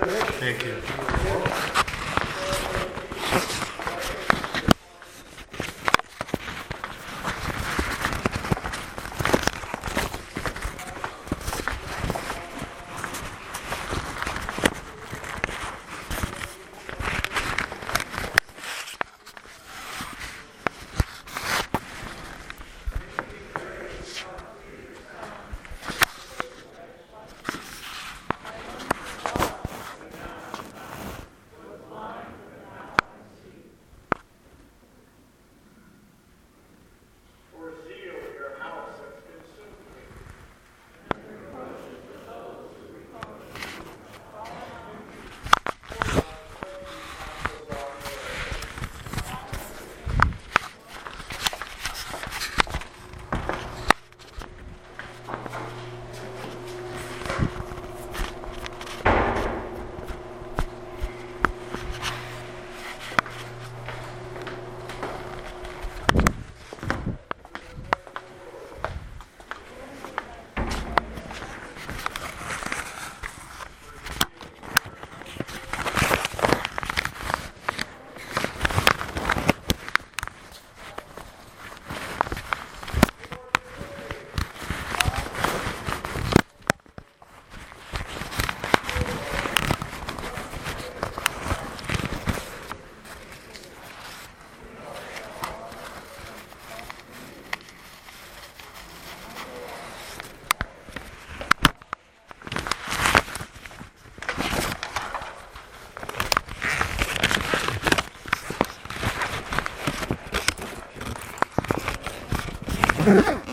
Thank you. Ha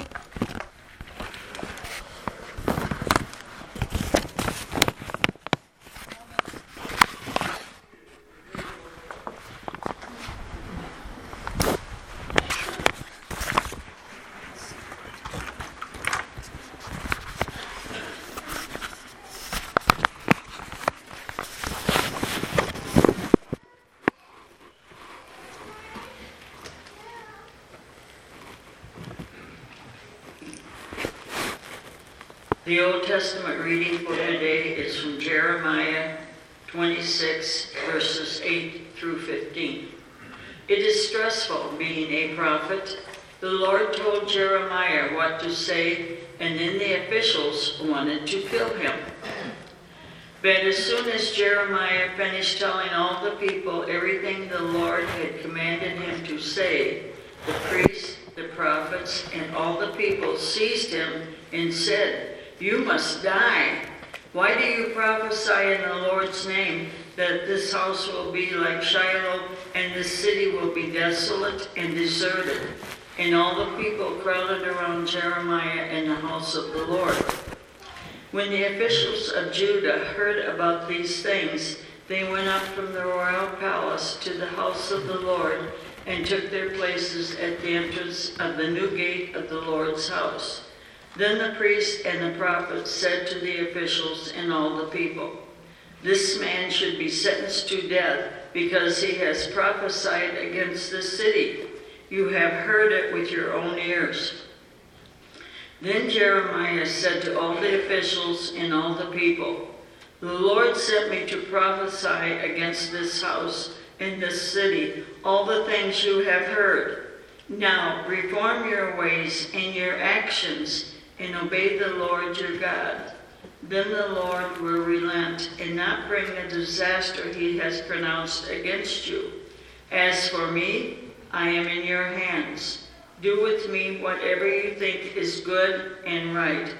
The Old Testament reading for today is from Jeremiah 26, verses 8 through 15. It is stressful being a prophet. The Lord told Jeremiah what to say, and then the officials wanted to kill him. But as soon as Jeremiah finished telling all the people everything the Lord had commanded him to say, the priests, the prophets, and all the people seized him and said, You must die. Why do you prophesy in the Lord's name that this house will be like Shiloh and this city will be desolate and deserted? And all the people crowded around Jeremiah in the house of the Lord. When the officials of Judah heard about these things, they went up from the royal palace to the house of the Lord and took their places at the entrance of the new gate of the Lord's house. Then the priests and the prophets said to the officials and all the people, This man should be sentenced to death because he has prophesied against this city. You have heard it with your own ears. Then Jeremiah said to all the officials and all the people, The Lord sent me to prophesy against this house and this city, all the things you have heard. Now reform your ways and your actions and obey the Lord your God. Then the Lord will relent and not bring the disaster he has pronounced against you. As for me, I am in your hands. Do with me whatever you think is good and right.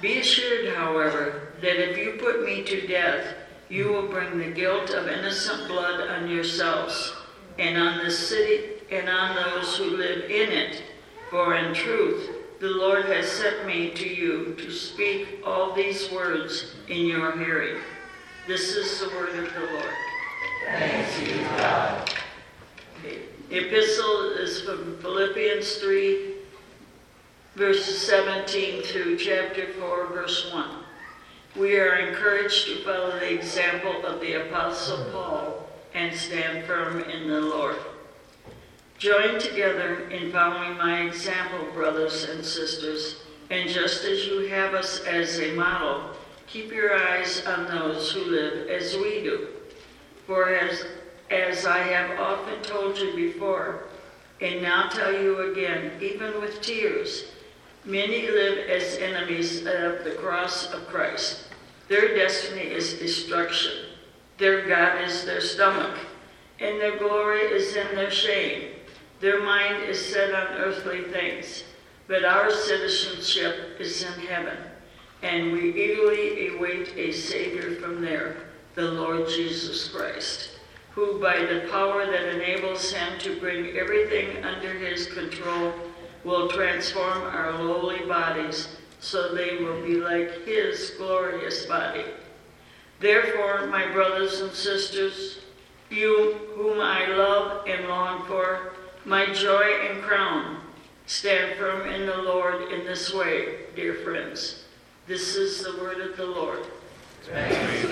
Be assured, however, that if you put me to death, you will bring the guilt of innocent blood on yourselves and on the city and on those who live in it. For in truth, the Lord has sent me to you to speak all these words in your hearing. This is the word of the Lord. Thanks be to God. Okay. The epistle is from Philippians 3, verses 17 through chapter 4, verse 1. We are encouraged to follow the example of the Apostle Paul and stand firm in the Lord. Join together in following my example, brothers and sisters, and just as you have us as a model, keep your eyes on those who live as we do. For as, as I have often told you before, and now tell you again, even with tears, many live as enemies of the cross of Christ. Their destiny is destruction. Their God is their stomach, and their glory is in their shame. Their mind is set on earthly things, but our citizenship is in heaven, and we eagerly await a Savior from there, the Lord Jesus Christ, who by the power that enables him to bring everything under his control will transform our lowly bodies so they will be like his glorious body. Therefore, my brothers and sisters, you whom I love and long for, my joy and crown, stand firm in the Lord in this way, dear friends. This is the word of the Lord. Oh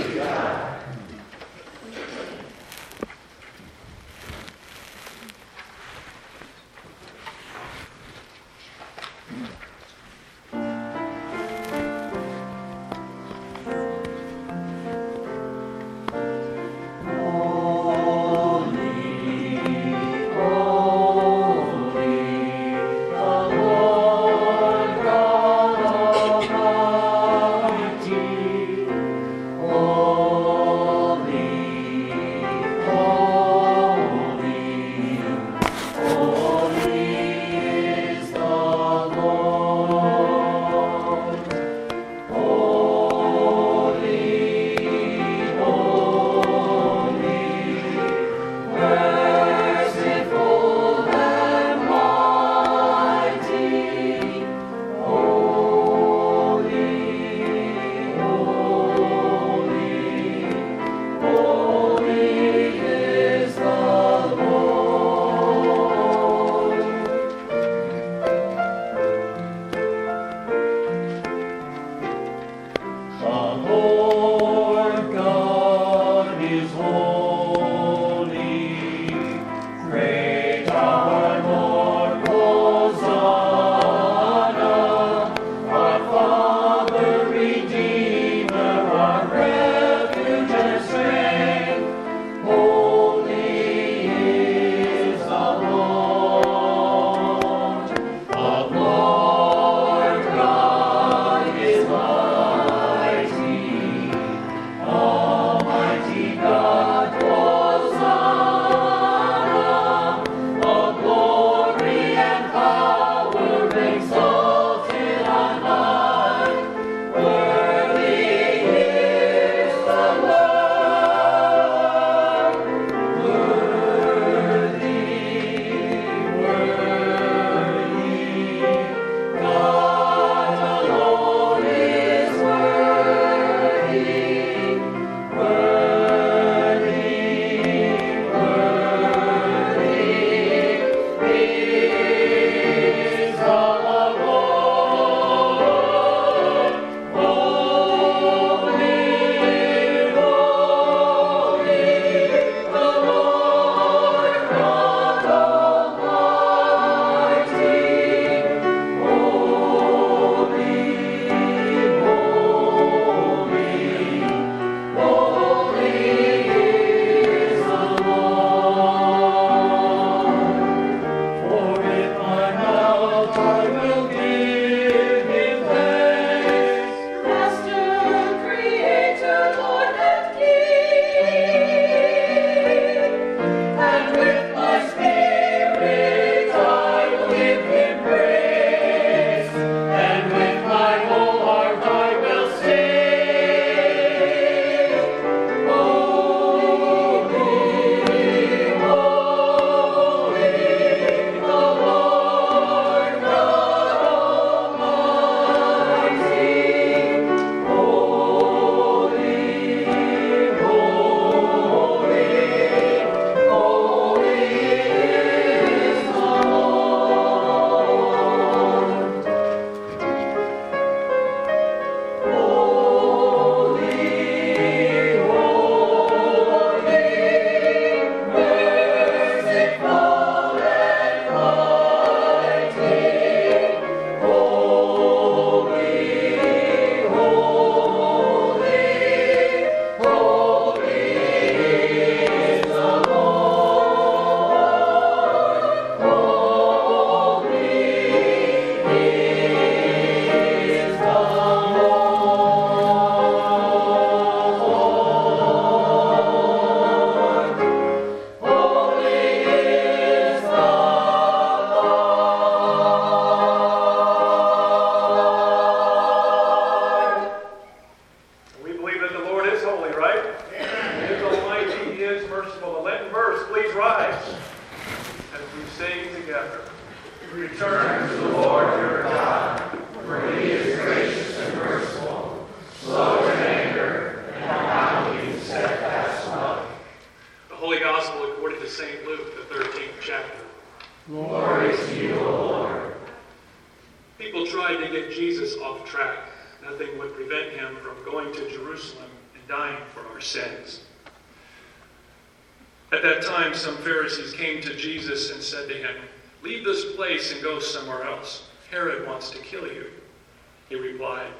He replied,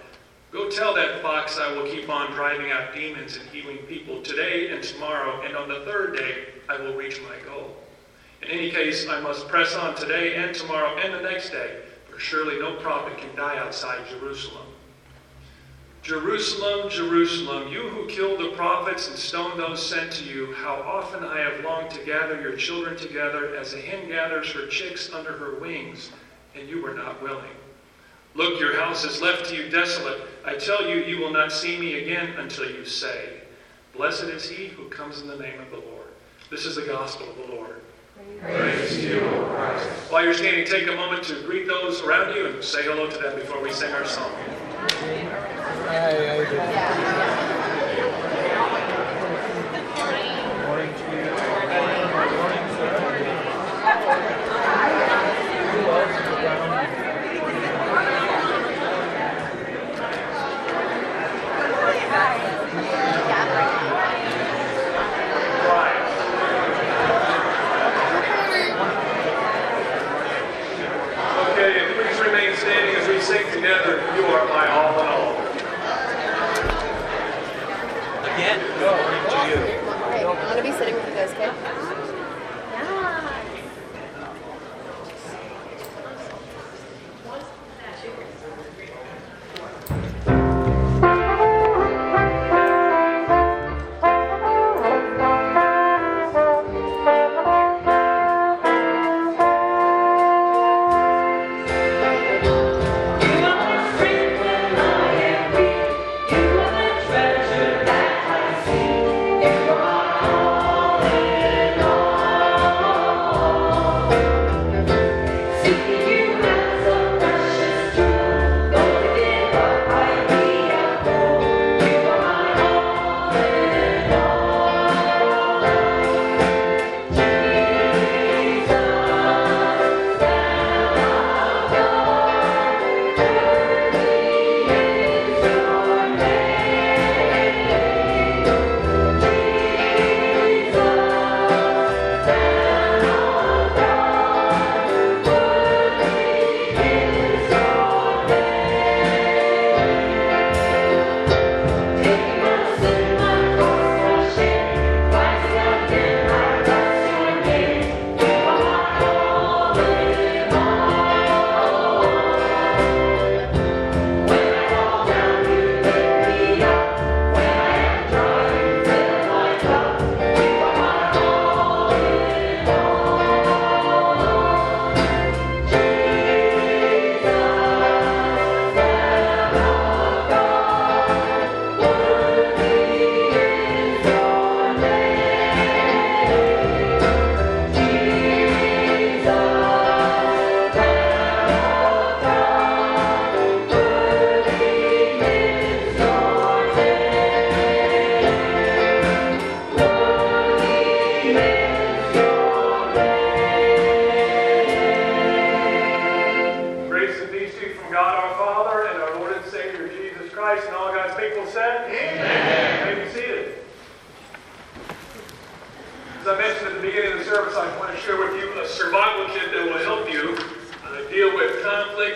Go tell that fox I will keep on driving out demons and healing people today and tomorrow, and on the third day I will reach my goal. In any case, I must press on today and tomorrow and the next day, for surely no prophet can die outside Jerusalem. Jerusalem, Jerusalem, you who killed the prophets and stoned those sent to you, how often I have longed to gather your children together as a hen gathers her chicks under her wings, and you were not willing. Look, your house is left to you desolate. I tell you, you will not see me again until you say, Blessed is he who comes in the name of the Lord. This is the gospel of the Lord. Praise to you, O Christ. While you're standing, take a moment to greet those around you and say hello to them before we sing our song.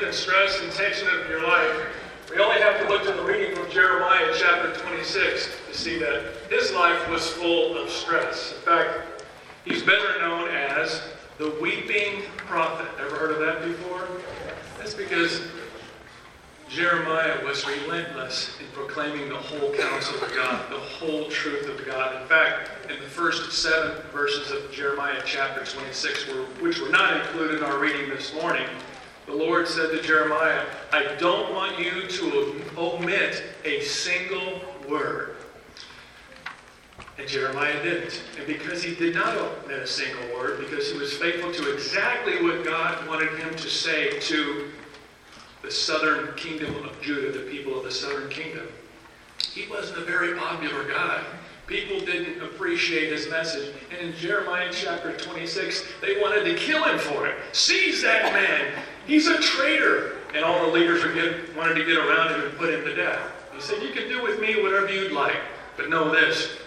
And stress and tension of your life. We only have to look to the reading from Jeremiah chapter 26 to see that his life was full of stress. In fact, he's better known as the weeping prophet. Ever heard of that before? That's because Jeremiah was relentless in proclaiming the whole counsel of God, the whole truth of God. In fact, in the first seven verses of Jeremiah chapter 26, which were not included in our reading this morning, the Lord said to Jeremiah, I don't want you to omit a single word. And Jeremiah didn't. And because he did not omit a single word, because he was faithful to exactly what God wanted him to say to the southern kingdom of Judah, the people of the southern kingdom, he wasn't a very popular guy. People didn't appreciate his message. And in Jeremiah chapter 26, they wanted to kill him for it. Seize that man. He's a traitor. And all the leaders get, wanted to get around him and put him to death. He said, You can do with me whatever you'd like, but know this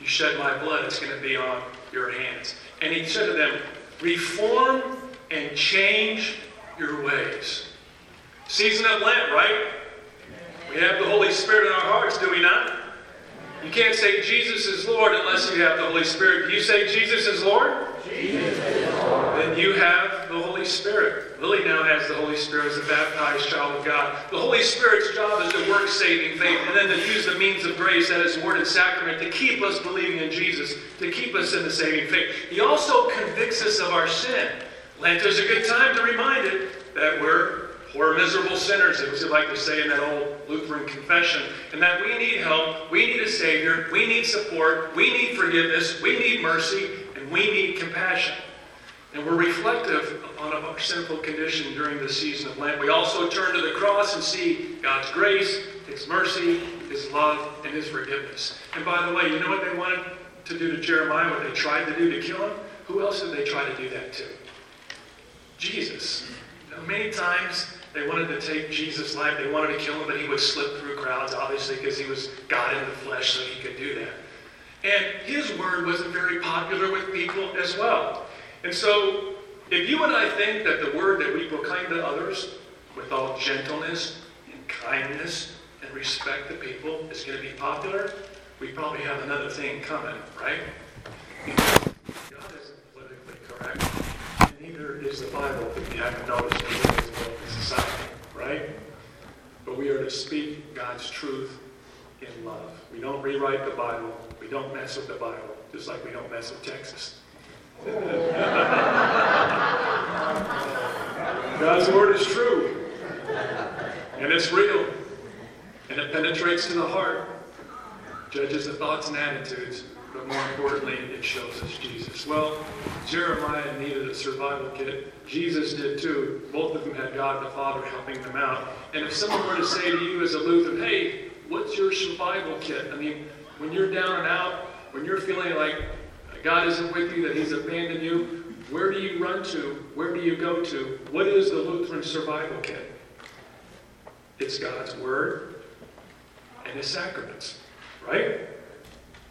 you shed my blood, it's going to be on your hands. And he said to them, Reform and change your ways. Season of Lent, right? We have the Holy Spirit in our hearts, do we not? You can't say Jesus is Lord unless you have the Holy Spirit. You say Jesus is Lord? Jesus is Lord. Then you have the Holy Spirit. Lily now has the Holy Spirit as a baptized child of God. The Holy Spirit's job is to work saving faith and then to use the means of grace, that is, word and sacrament, to keep us believing in Jesus, to keep us in the saving faith. He also convicts us of our sin. Lent is a good time to remind it that we're poor, miserable sinners, as we like to say in that old Lutheran confession, and that we need help, we need a Savior, we need support, we need forgiveness, we need mercy, and we need compassion. And we're reflective on our sinful condition during the season of Lent. We also turn to the cross and see God's grace, His mercy, His love, and His forgiveness. And by the way, you know what they wanted to do to Jeremiah, what they tried to do to kill him? Who else did they try to do that to? Jesus. Know, many times they wanted to take Jesus' life. They wanted to kill him, but he would slip through crowds, obviously, because he was God in the flesh, so he could do that. And his word wasn't very popular with people as well. And so, if you and I think that the word that we proclaim to others with all gentleness and kindness and respect to people is going to be popular, we probably have another thing coming, right? God isn't politically correct, and neither is the Bible, if you haven't noticed in society, right? But we are to speak God's truth in love. We don't rewrite the Bible. We don't mess with the Bible, just like we don't mess with Texas. God's word is true. And it's real. And it penetrates to the heart, judges the thoughts and attitudes, but more importantly, it shows us Jesus. Well, Jeremiah needed a survival kit. Jesus did too. Both of them had God the Father helping them out. And if someone were to say to you as a Lutheran, hey, what's your survival kit? I mean, when you're down and out, when you're feeling like God isn't with you, that He's abandoned you, where do you run to? Where do you go to? What is the Lutheran survival kit? It's God's Word and His sacraments, right?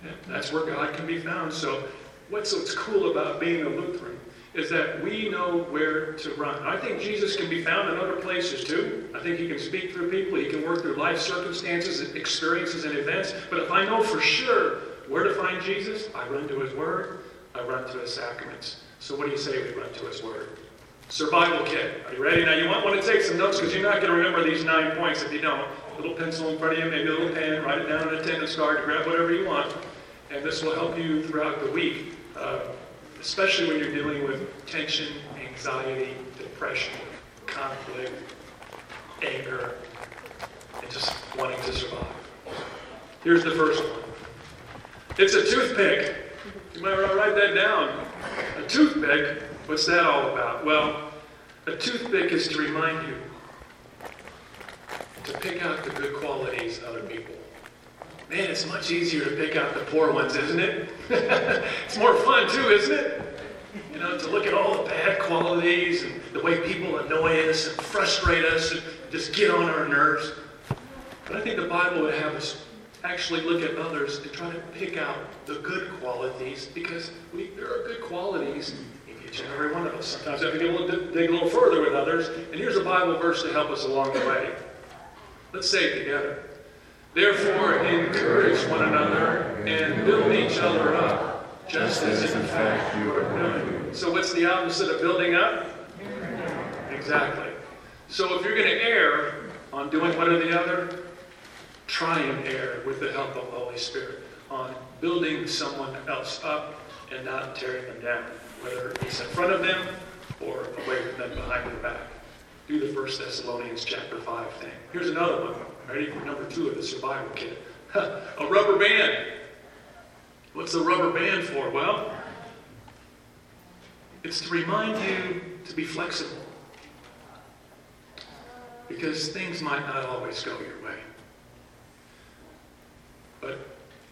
Yeah, that's where God can be found. So, what's what's cool about being a Lutheran is that we know where to run. I think Jesus can be found in other places too. I think He can speak through people. He can work through life circumstances, experiences, and events. But if I know for sure where to find Jesus, I run to His Word. I run to His sacraments. So, what do you say we run to His Word? Survival kit. Are you ready? Now, you might want to take some notes because you're not going to remember these nine points if you don't. A little pencil in front of you, maybe a little pen, write it down on an attendance card, grab whatever you want. And this will help you throughout the week, uh, especially when you're dealing with tension, anxiety, depression, conflict, anger, and just wanting to survive. Here's the first one it's a toothpick. You might want to write that down. A toothpick, what's that all about? Well, a toothpick is to remind you to pick out the good qualities of other people. Man, it's much easier to pick out the poor ones, isn't it? it's more fun too, isn't it? You know, to look at all the bad qualities and the way people annoy us and frustrate us and just get on our nerves. But I think the Bible would have us actually look at others and try to pick out the good qualities because we, there are good qualities in each and every one of us. Sometimes we little, dig a little further with others. And here's a Bible verse to help us along the way. Let's say it together. Therefore, encourage one another and build each other up, just as in fact you are doing. So, what's the opposite of building up? Exactly. So, if you're going to err on doing one or the other, try and err with the help of the Holy Spirit on building someone else up and not tearing them down, whether it's in front of them or away from them behind their back. Do the First Thessalonians chapter 5 thing. Here's another one. Ready for number two of the survival kit. a rubber band. What's a rubber band for? Well, it's to remind you to be flexible. Because things might not always go your way. But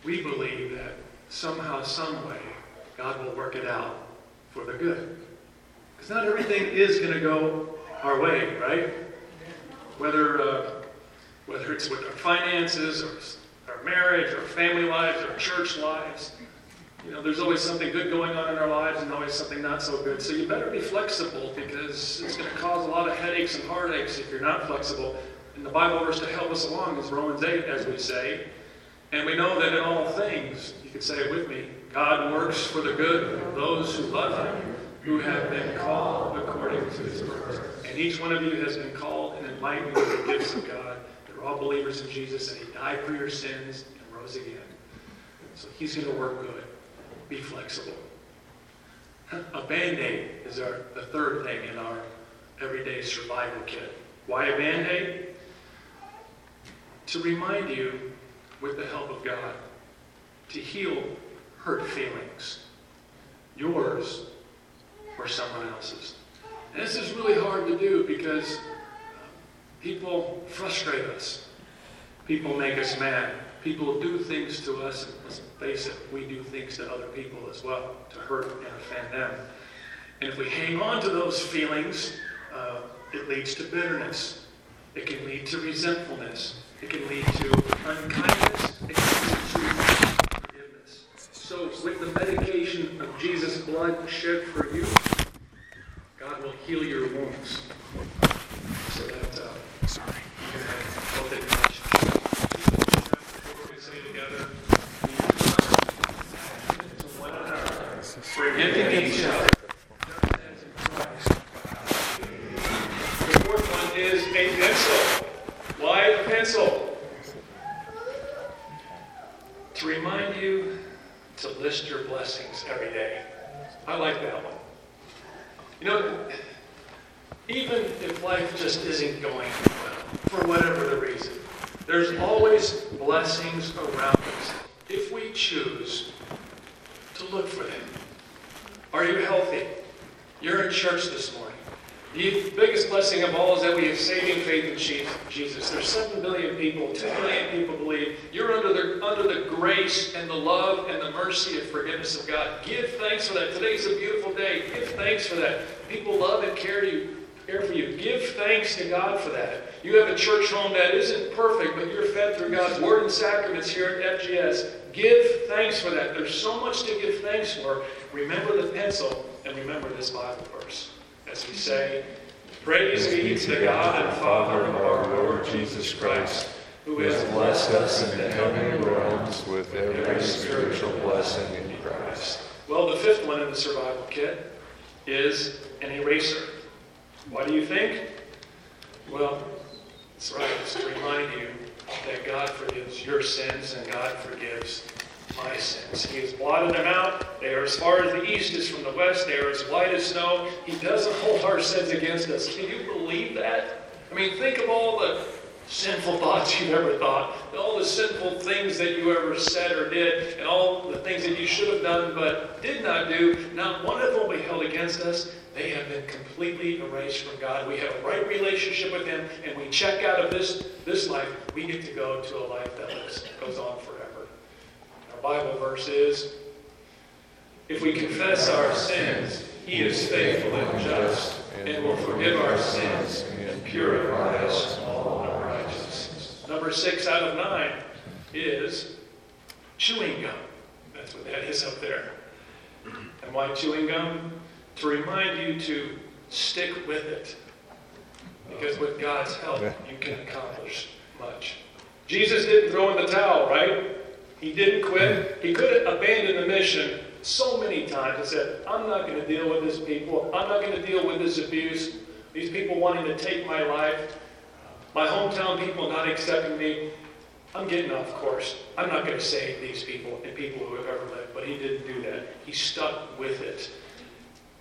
we believe that somehow, some way, God will work it out for the good. Because not everything is going to go our way, right? Whether, uh, whether it's with our finances or our marriage or family lives or church lives. You know, there's always something good going on in our lives and always something not so good. So you better be flexible because it's going to cause a lot of headaches and heartaches if you're not flexible. And the Bible verse to help us along is Romans 8, as we say. And we know that in all things, you can say it with me, God works for the good of those who love Him, who have been called according to His purpose. And each one of you has been called and enlightened with the gifts of God. You're all believers in Jesus, and He died for your sins and rose again. So He's going to work good. Be flexible. A band aid is our, the third thing in our everyday survival kit. Why a band aid? To remind you, with the help of God, to heal hurt feelings, yours or someone else's. And this is really hard to do because people frustrate us, people make us mad, people do things to us, and let's face it, we do things to other people as well to hurt and offend them. And if we hang on to those feelings, uh, it leads to bitterness. It can lead to resentfulness. It can lead to unkindness. It can lead to forgiveness. So, with the medication of Jesus' blood shed for you, God will heal your wounds. So that uh, Sorry. you can have healthy relationships. Before we say together, to one another, forgiving each other. The fourth one is a pencil. Why a pencil? To remind you to list your blessings every day. I like that one. You know, even if life just isn't going well, for whatever the reason, there's always blessings around us if we choose to look for them. Are you healthy? You're in church this morning. The biggest blessing of all is that we have saving faith in Jesus. There's 7 billion people, 2 billion people believe. You're under the, under the grace and the love and the mercy and forgiveness of God. Give thanks for that. Today's a beautiful day. Give thanks for that. People love and care, you, care for you. Give thanks to God for that. You have church home that isn't perfect, but you're fed through God's Word and sacraments here at FGS. Give thanks for that. There's so much to give thanks for. Remember the pencil and remember this Bible verse as we say, Praise be to God and Father of our Lord Jesus Christ, who has blessed us in the heavenly realms with every spiritual blessing in Christ. Well, the fifth one in the survival kit is an eraser. Why do you think? Well, it's right. It's to remind you that God forgives your sins and God forgives my sins. He has blotted them out. They are as far as the east is from the west. They are as white as snow. He doesn't hold our sins against us. Can you believe that? I mean, think of all the sinful thoughts you've ever thought, all the sinful things that you ever said or did, and all the things that you should have done but did not do. Not one of them will be held against us. They have been completely erased from God. We have a right relationship with Him, and we check out of this, this life. We get to go to a life that lives, goes on forever. Our Bible verse is If we confess our sins, He is faithful and just, and will forgive our sins and purify us. Number six out of nine is chewing gum. That's what that is up there. And why chewing gum? To remind you to stick with it. Because with God's help, you can accomplish much. Jesus didn't throw in the towel, right? He didn't quit. He could have abandoned the mission so many times and said, I'm not going to deal with this people. I'm not going to deal with this abuse. These people wanting to take my life. My hometown people not accepting me. I'm getting off course. I'm not going to save these people and people who have ever lived. But he didn't do that. He stuck with it.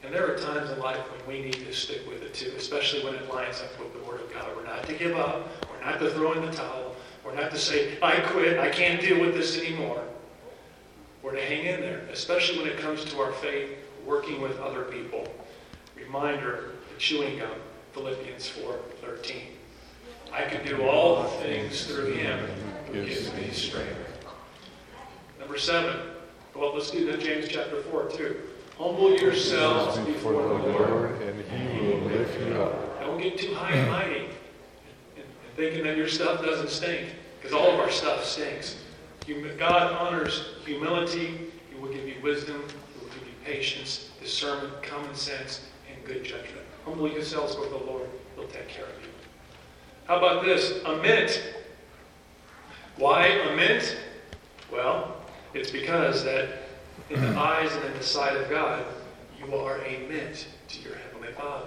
And there are times in life when we need to stick with it too, especially when it lines up with the Word of God. We're not to give up. We're not to throw in the towel. We're not to say, I quit, I can't deal with this anymore. We're to hang in there, especially when it comes to our faith, working with other people. Reminder, the chewing gum, Philippians 4:13. I can do all things through him who gives me strength. Number seven. Well, let's do that James chapter 4 too. Humble yourselves before the Lord, and he will lift you up. don't get too high and mighty and thinking that your stuff doesn't stink, because all of our stuff stinks. God honors humility. He will give you wisdom. He will give you patience, discernment, common sense, and good judgment. Humble yourselves before the Lord. He'll take care of you. How about this? A minute. Why a minute? Well, it's because that in the mm-hmm. eyes and in the sight of God, you are a mint to your Heavenly Father.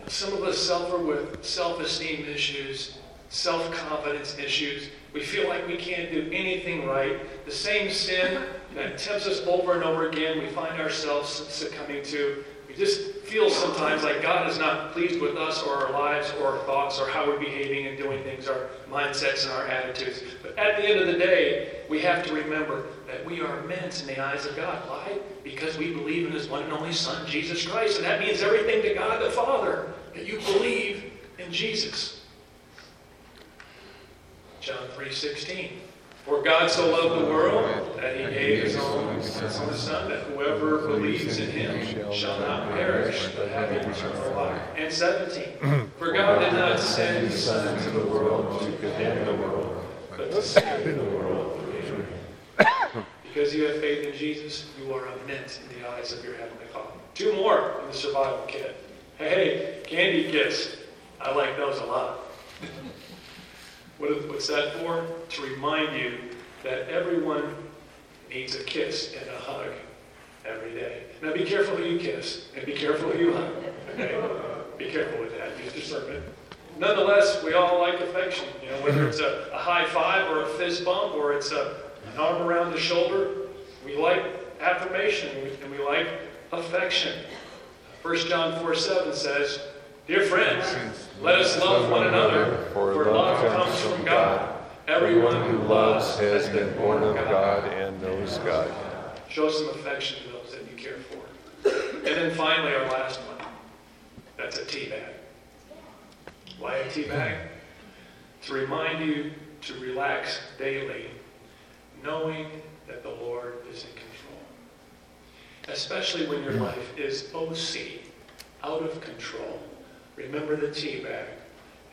And some of us suffer with self esteem issues, self confidence issues. We feel like we can't do anything right. The same sin that tempts us over and over again, we find ourselves succumbing to. We just feel sometimes like God is not pleased with us or our lives or our thoughts or how we're behaving and doing things, our mindsets and our attitudes. But at the end of the day, we have to remember that we are immense in the eyes of God. Why? Because we believe in His one and only Son, Jesus Christ. And that means everything to God the Father, that you believe in Jesus. John 3.16 For God so loved the world that he gave his only Son, that whoever believes in him shall not perish, but have eternal life. And 17 For God did not send his Son into the world to condemn the world, but to save the world through him. Because you have faith in Jesus, you are a mint in the eyes of your Heavenly Father. Two more in the survival kit. Hey, candy kits. I like those a lot. What, what's that for? To remind you that everyone needs a kiss and a hug every day. Now be careful who you kiss and be careful who you hug. Okay? Be careful with that. Use discernment. Nonetheless, we all like affection. You know, whether it's a, a high five or a fist bump or it's a, an arm around the shoulder, we like affirmation and we like affection. 1 John 4 7 says, Dear friends, let us love one another, for love comes. Everyone who loves has been born of God and knows God. Show some affection to those that you care for. And then finally, our last one. That's a tea bag. Why a tea bag? To remind you to relax daily, knowing that the Lord is in control. Especially when your life is OC, out of control. Remember the tea bag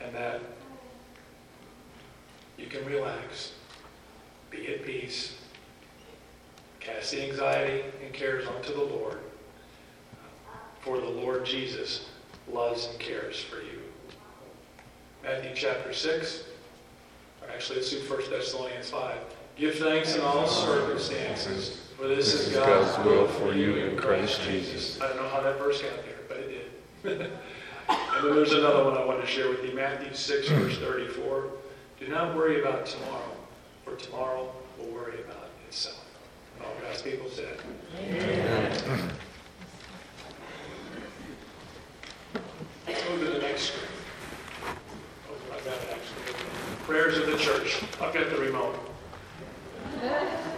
and that you can relax, be at peace, cast the anxiety and cares onto the Lord. For the Lord Jesus loves and cares for you. Matthew chapter 6, or actually let's do 1 Thessalonians 5. Give thanks in all circumstances, for this, This is is God's, God's will for you in Christ Jesus. I don't know how that verse got there, but it did. and then there's another one I want to share with you Matthew 6, verse 34. Do not worry about tomorrow, for tomorrow will worry about itself. And all God's people said. Let's move to the next screen. Oh, I've got it actually. Prayers of the church. I've got the remote.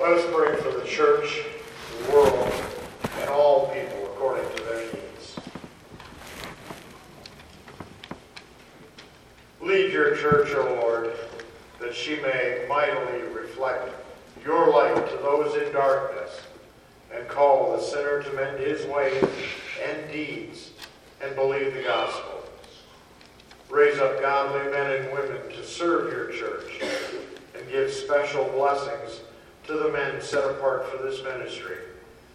Let us pray for the church, the world, and all people according to their needs. Lead your church, Lord, that she may mightily reflect your light to those in darkness, and call the sinner to mend his ways and deeds and believe the gospel. Raise up godly men and women to serve your church and give special blessings to the men set apart for this ministry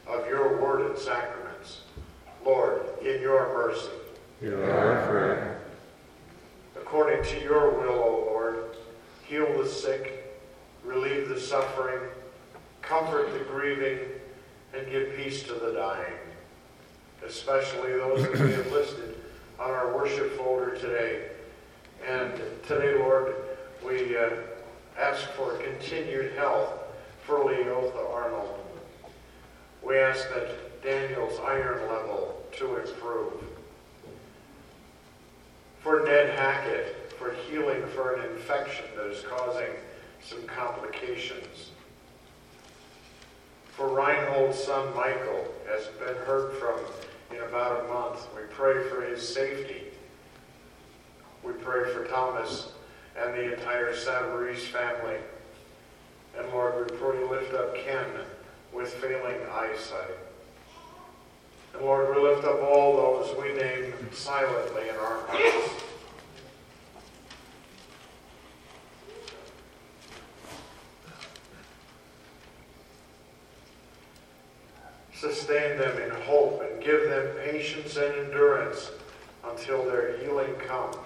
of your word and sacraments. Lord, in your mercy, Hear our prayer. According to your will, O Lord, heal the sick, relieve the suffering, comfort the grieving, and give peace to the dying, especially those that we have listed on our worship folder today And today, Lord, we uh, ask for continued health for Leotha Arnold. We ask that Daniel's iron level to improve. For Ned Hackett, for healing for an infection that is causing some complications. For Reinhold's son Michael, has been heard from in about a month. We pray for his safety. We pray for Thomas and the entire Savarise family. And Lord, we pray lift up Ken with failing eyesight. And Lord, we lift up all those we name silently in our hearts. Sustain them in hope and give them patience and endurance until their healing comes,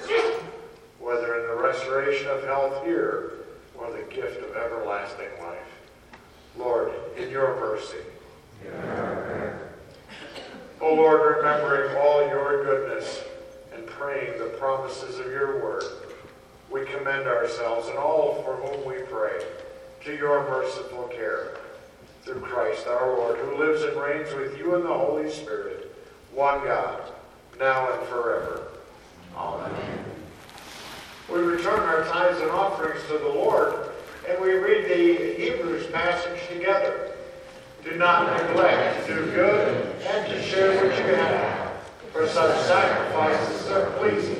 whether in the restoration of health here or the gift of everlasting life. Lord, in your mercy. O Lord, remembering all your goodness and praying the promises of your word, we commend ourselves and all for whom we pray to your merciful care. Through Christ our Lord, who lives and reigns with you in the Holy Spirit, one God, now and forever. Amen. We return our tithes and offerings to the Lord, and we read the Hebrews passage together. Do not neglect to do good and to share what you have, for such sacrifices are pleasing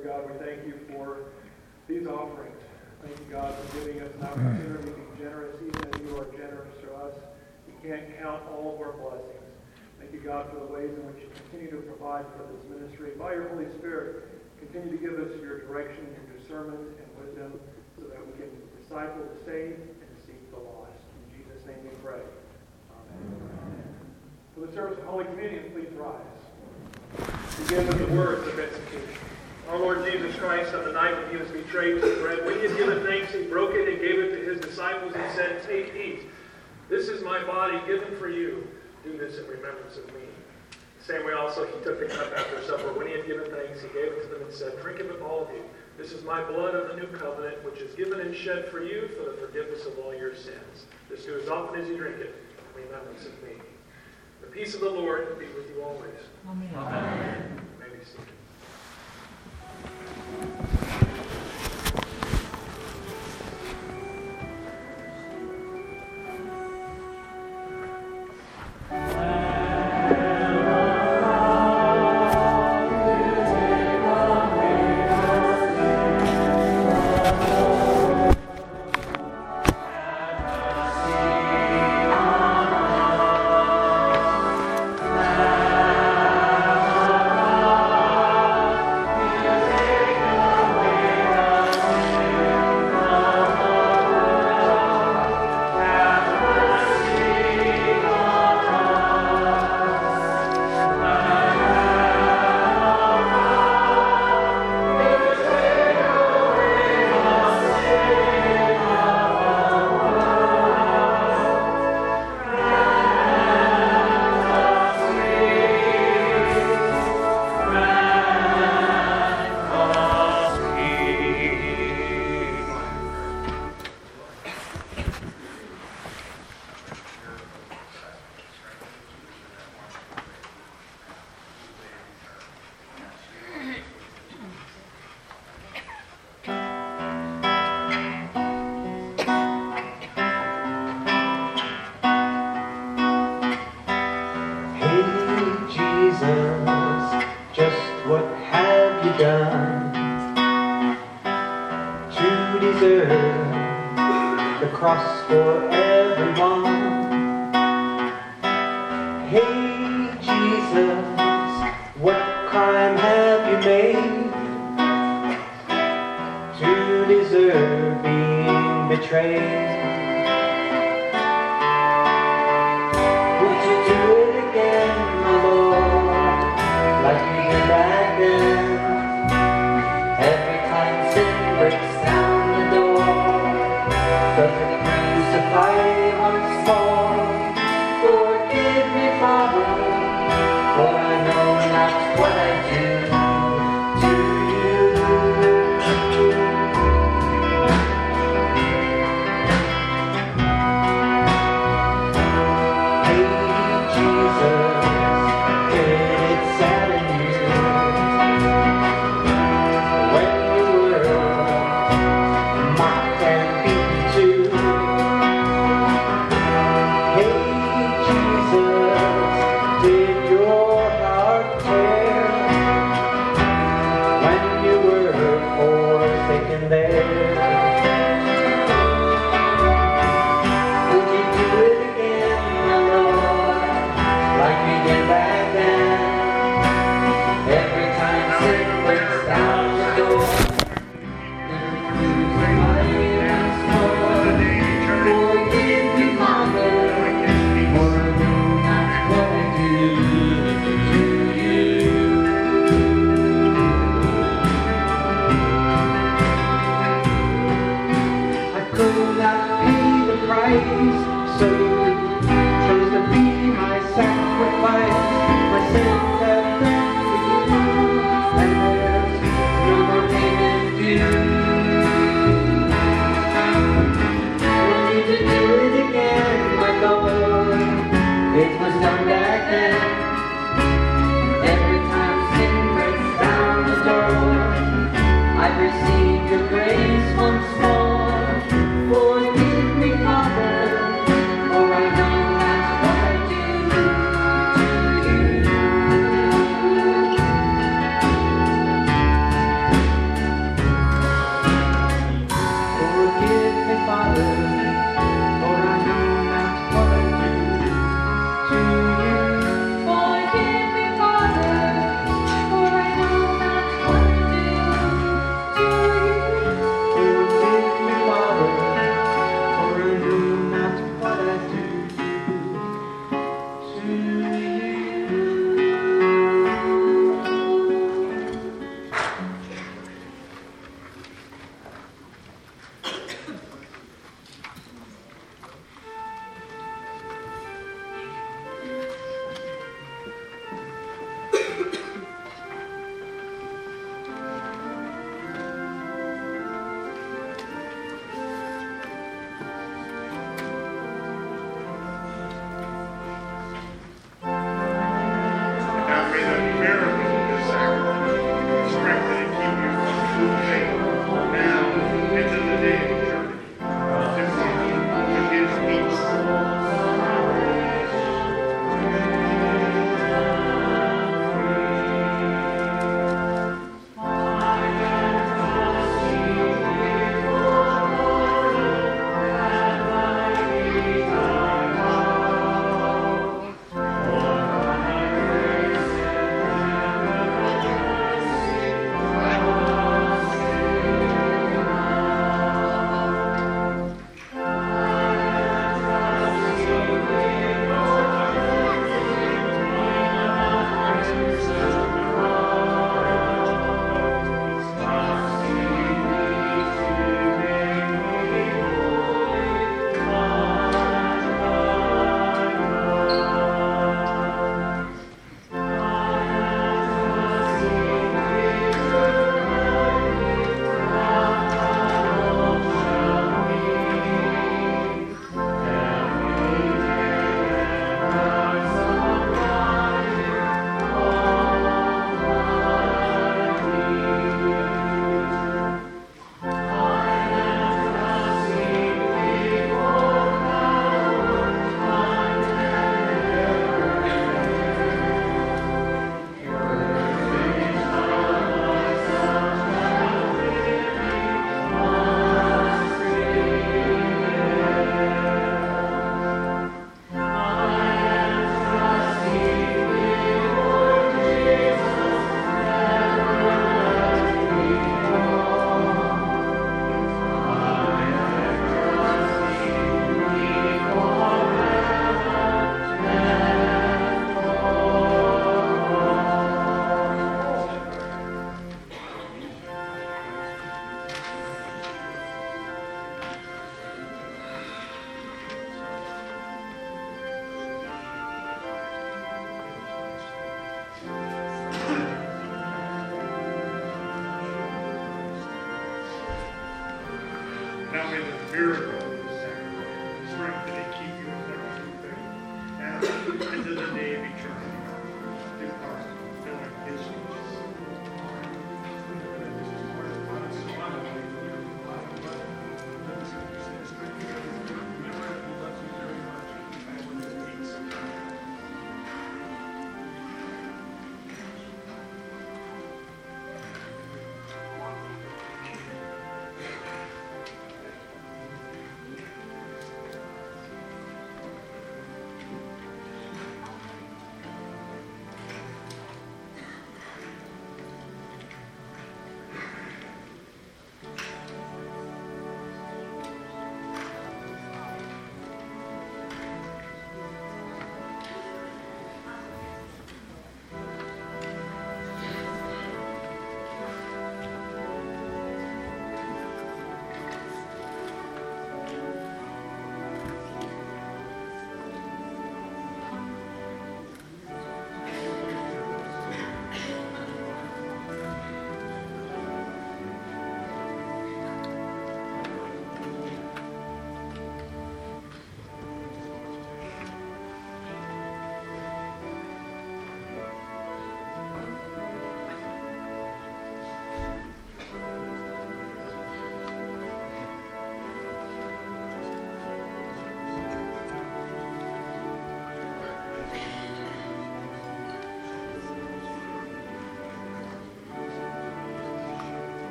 Lord God, we thank you for these offerings. Thank you, God, for giving us an opportunity to be generous, even as you are generous to us. We can't count all of our blessings. Thank you, God, for the ways in which you continue to provide for this ministry. By your Holy Spirit, continue to give us your direction, your discernment, and wisdom so that we can disciple the saved and seek the lost. In Jesus' name we pray. Amen. For the service of Holy Communion, please rise. Begin with the words of institution. Our Lord Jesus Christ, on the night when he was betrayed with bread, when he had given thanks, he broke it and gave it to his disciples and said, Take, eat. This is my body given for you. Do this in remembrance of me. The same way also he took the cup after supper. When he had given thanks, he gave it to them and said, Drink of it, all of you. This is my blood of the new covenant, which is given and shed for you for the forgiveness of all your sins. This do as often as you drink it in remembrance of me. The peace of the Lord be with you always. Amen. Amen. You sin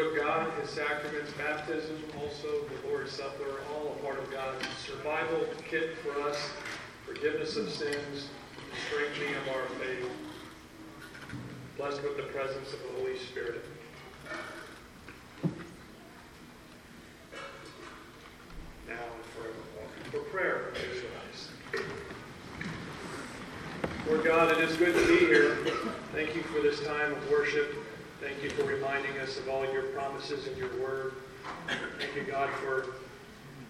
Word of God, His sacraments, baptism, also the Lord's Supper, all a part of God's survival kit for us, forgiveness of sins, strengthening of our faith, blessed with the presence of the Holy Spirit. Now and forevermore. For prayer, please rise. Lord God, it is good to be here. Thank you for this time of worship. Thank you for reminding us of all your promises and your word. Thank you, God, for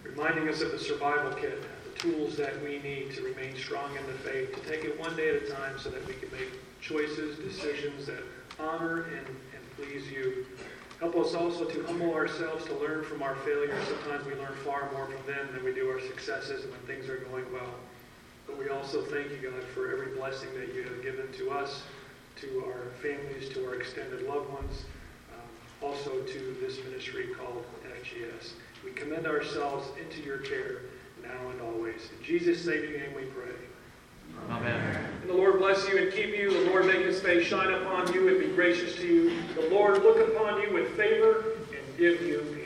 reminding us of the survival kit, the tools that we need to remain strong in the faith, to take it one day at a time so that we can make choices, decisions that honor and, and please you. Help us also to humble ourselves, to learn from our failures. Sometimes we learn far more from them than we do our successes and when things are going well. But we also thank you, God, for every blessing that you have given to us, to our families, to our extended loved ones, um, also to this ministry called FGS. We commend ourselves into your care now and always. In Jesus' saving name we pray. Amen. And the Lord bless you and keep you. The Lord make his face shine upon you and be gracious to you. The Lord look upon you with favor and give you peace.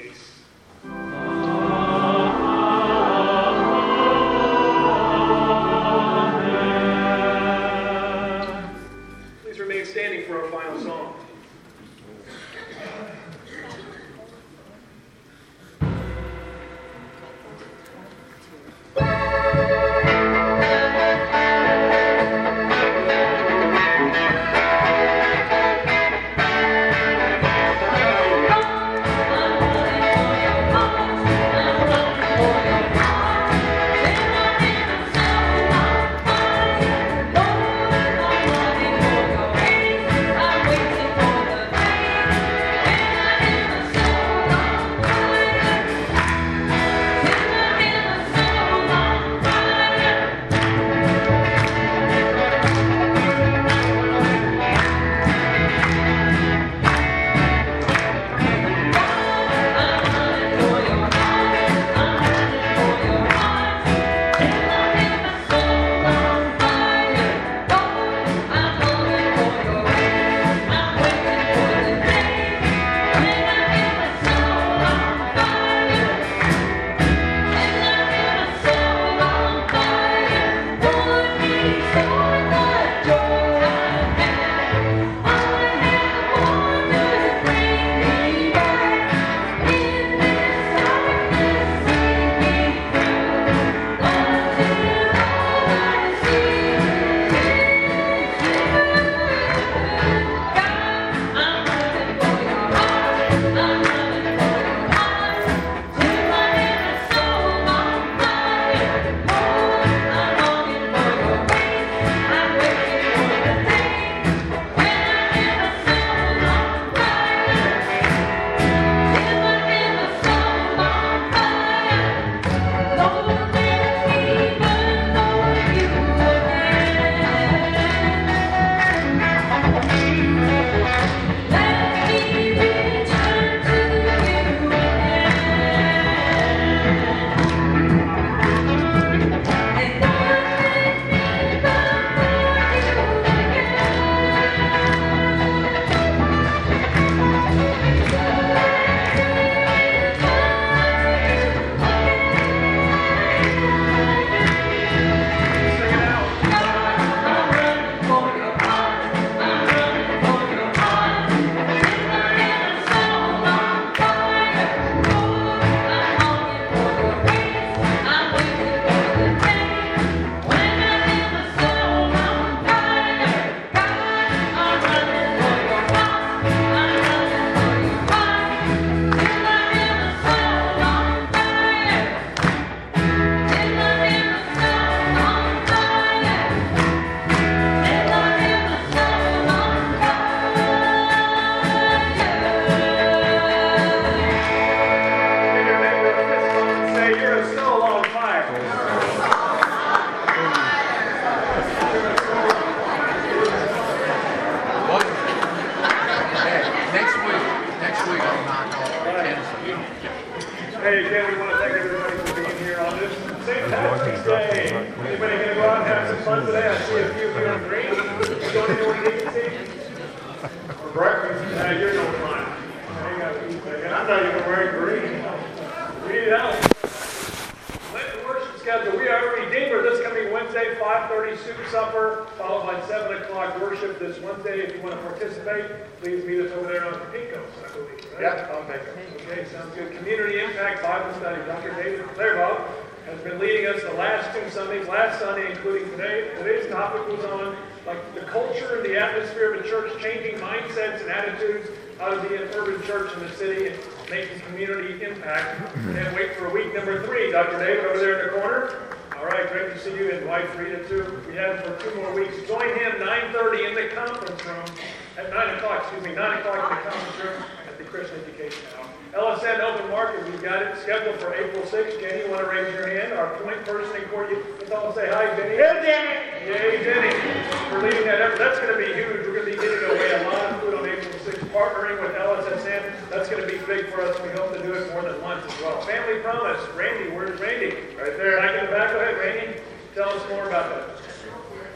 Partnering with LSSN. That's going to be big for us. We hope to do it more than once as well. Family Promise, Randy, where's Randy? Right there. Back in the back. Go ahead, Randy. Tell us more about that.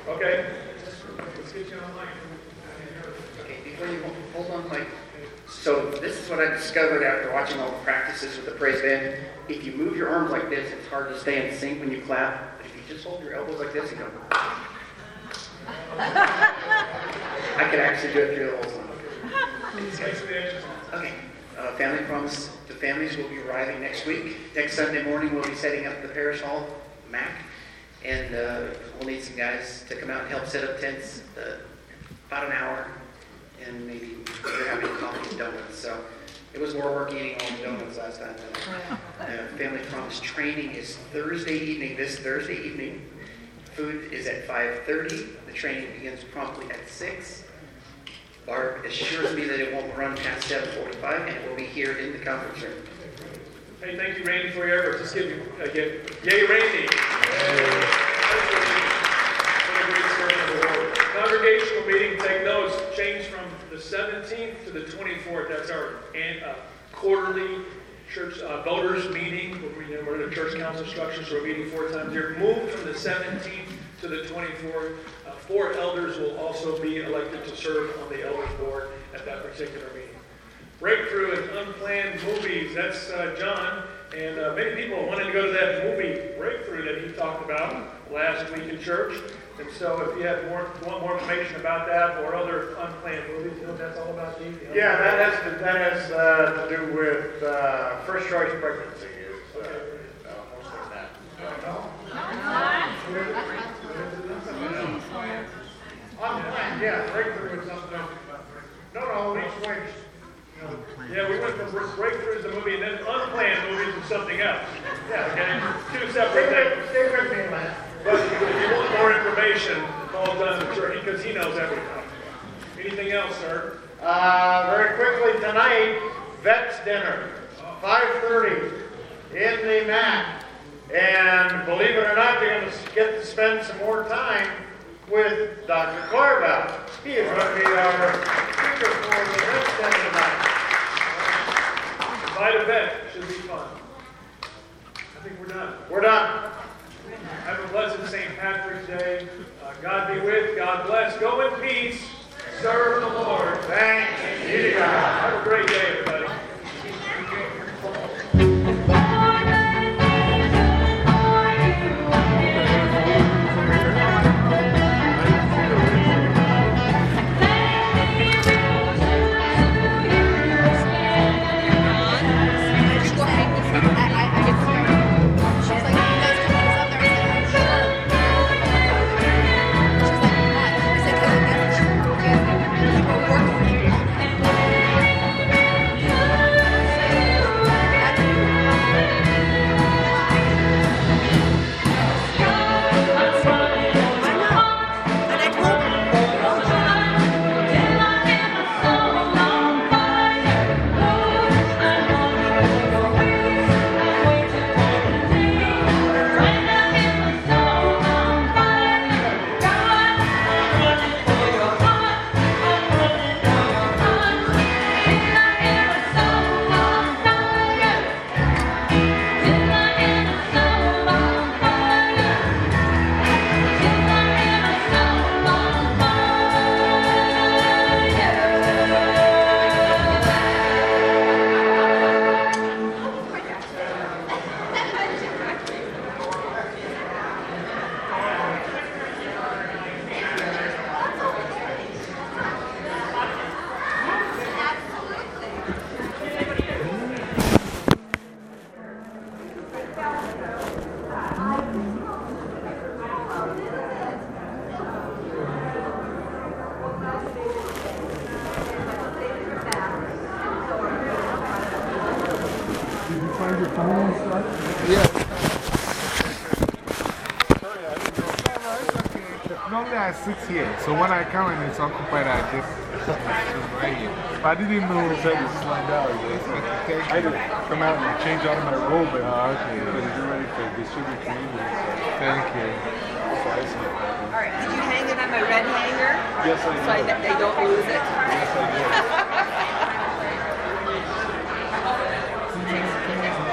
Okay. Let's get you online. Okay, before you hold on, Mike. So this is what I discovered after watching all the practices with the praise band. If you move your arms like this, it's hard to stay in sync when you clap. But if you just hold your elbows like this and go, I could actually do it through the whole song. Thanks for the exercise. Okay, uh, Family Promise, the families will be arriving next week. Next Sunday morning, we'll be setting up the parish hall, MAC, and uh, we'll need some guys to come out and help set up tents, uh, about an hour, and maybe they're having coffee and donuts. So it was more work eating all the donuts last time. Uh, Family Promise training is Thursday evening, this Thursday evening. Food is at 5:30. The training begins promptly at 6. Barb assures me that it won't run past 7:45, and it will be here in the conference room. Hey, thank you, Randy, for your efforts. Just give you, again, yay, Randy. The Congregational meeting, take notes, changed from the 17th to the 24th. That's our an- uh, quarterly church uh, voters meeting. We're, you know, we're in a church council structure, so we're meeting four times a year. Moved from the 17th to the 24th. Uh, Four elders will also be elected to serve on the elders board at that particular meeting. Breakthrough and unplanned movies. That's uh, John. And uh, many people wanted to go to that movie Breakthrough that he talked about last week in church. And so if you have more, want more information about that or other unplanned movies, you know what that's all about, Steve? You know? Yeah, that has to, that has uh, to do with uh, first choice pregnancy is uh, uh, mostly that. Unplanned, yeah, breakthrough is something. No, no, each way. Yeah, we went from Breakthrough as a movie and then unplanned movies is something else. Yeah, okay? Two separate things. Stay with me, Lance. But if you want more information, call Don Maturity because he knows everything. Anything else, sir? Uh, very quickly tonight, Vets Dinner, 5:30 in the MAC. And believe it or not, you're going to get to spend some more time with Dr. Corval. He is going to be our speaker for the Vets Dinner tonight. Invite a vet, should be fun. Done. We're done. Have a blessed St. Patrick's Day. Uh, God be with, God bless. Go in peace. Serve the Lord. Thanks be to God. Have a great day, So when I come and it's occupied, I just right here. But I didn't know that you slide out. I had to come out and change out of my robe. And, Ah, okay. Because you're ready to distribute communion. Thank you. All right, did you hang it on my red hanger? Yes, I So I, did. they don't lose it? Yes, I did.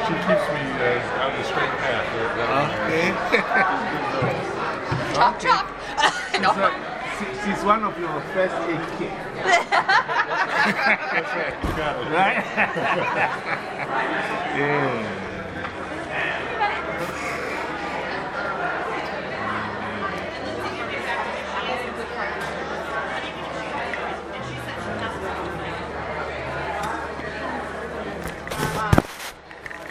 She keeps me uh, on the straight path. Okay. Chop, chop. no. So, she- she's one of your first aid kits. That's right. Got it. Right? yeah.